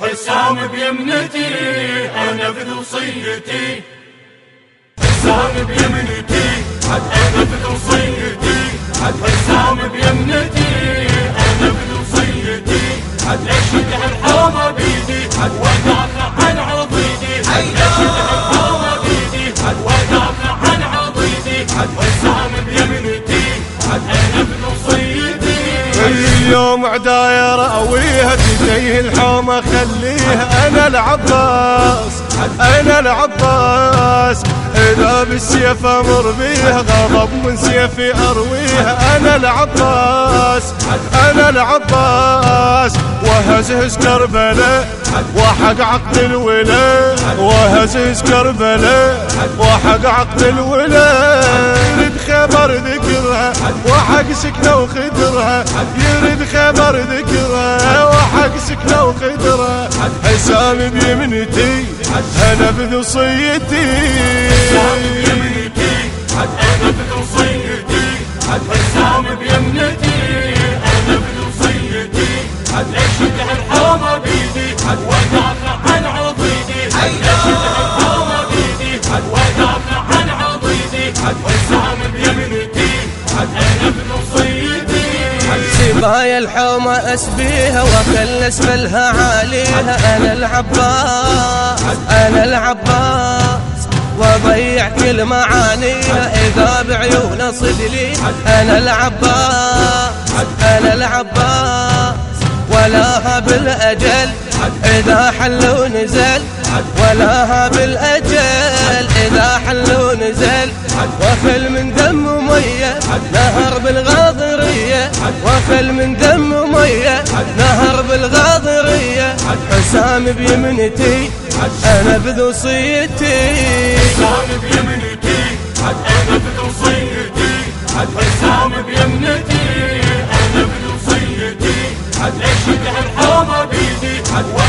حسام بيمنتي أنا بوصيتي حسام بيمنتي أنا بوصيتي حسام بيمنتي أنا بوصيتي اشد الحومه بيدي ودافع اليوم عداير أويها تجيه الحومه خليها. أنا العباس أنا العباس. إذا بالسيف أمر بيها غضب من سيفي أرويها. أنا العباس أنا العباس. وهزهز كربلاء وحق عقد الولاء وهزهز كربلاء وحق عقد الولاء خبر ذكرها وحق سكنه وخدرها يريد خبر ذكرها وحق سكنه وخدرها حسام بيمنتي أنا بوصيتي حسام بيمنتي أنا بوصيتي اشد الحومة بيدي عن عضيدي. اشد الحومة بيدي عن عضيدي. الحومة أسبيها وكل أسفلها عاليها. أنا العباس أنا العباس وضيع كل معانيها إذا بعيونه صدلي. أنا العباس أنا العباس ولاها بالأجل إذا حل ونزل ولاها بالأجل إذا حل ونزل وخل من دم مية نهر بالغاضرية. وخل من دم مية نهر بالغاضرية. حسام بيمنتي أنا بوصيتي حسام بيمنتي أنا بوصيتي حسام بيمنتي أنا بوصيتي اشد الحومة بيدي ودافع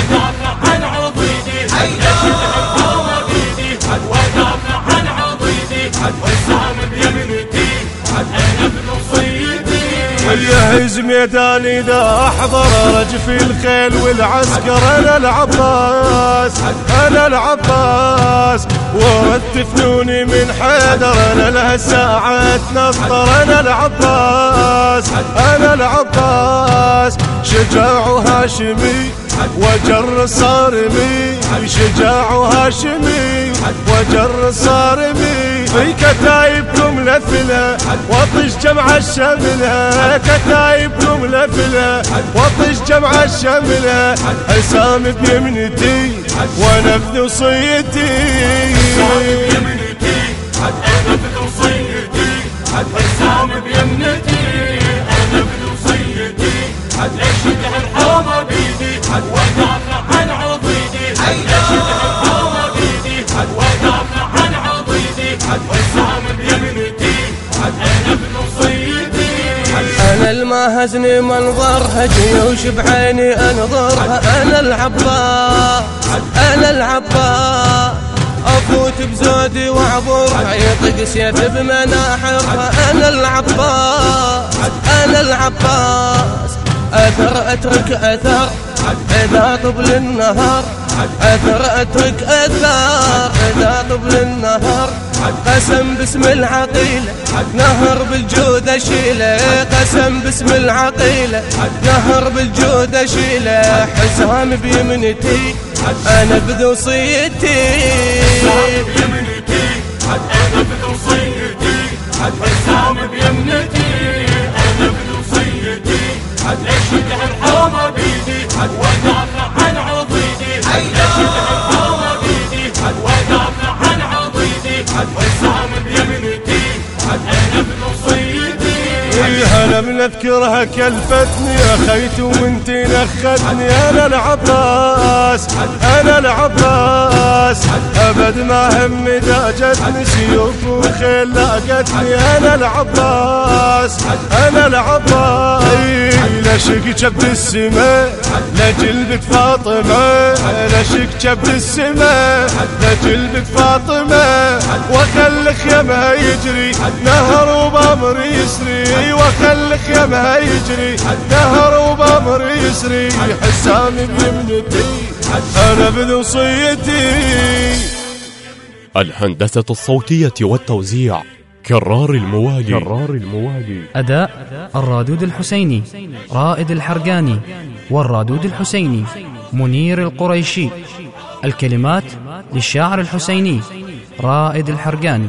يهز ميداني إذا أحضر رجفي الخيل والعسكر أنا العباس أنا العباس. ورد فنوني من حيدر أنا لها ساعة نطر أنا العباس أنا العباس. شجاع هاشمي وجر صارمي شجاع هاشمي وجر صارمي في كتايبكم لفلها وطش جمع الشملها كتايبكم لفلها وطش جمع الشملها حسام بيمنتي وأنا بوصيتي المهزني منظرها جيوش بعيني أنظرها أنا العباس أنا العباس أفوت بزودي وأعبرها يطق سيف بمناحرها. أنا العباس أنا العباس أثر أترك أثر إذا طبل النهر أثر أترك أثر إذا طبل النهر قسم باسم العقيلة نهر بالجود أشيله قسم باسم العقيلة نهر بالجود أشيله حسام بيمنتي أنا بوصيتي بيمنتي. أنا بنذكرها كلفتني اخيت ومنتي نخدني أنا العباس أنا العباس. أبد ما هم اذا جتني سيوف وخيل لاقتني. أنا العباس أنا العباس. لا شق كبد السماء لا جلبة فاطمة. لا شق كبد السماء لا جلبة فاطمة. وخلك يا ما يجري نهر وبامر يسري. وخلك يا ما يجري نهر وبامر يسري حسام بيمنتي أنا بوصيتي الهندسة الصوتية والتوزيع كرار الموالي. كرار الموالي. أداء الرادود الحسيني رائد الحرقاني والرادود الحسيني منير القريشي. الكلمات للشاعر الحسيني رائد الحرقاني.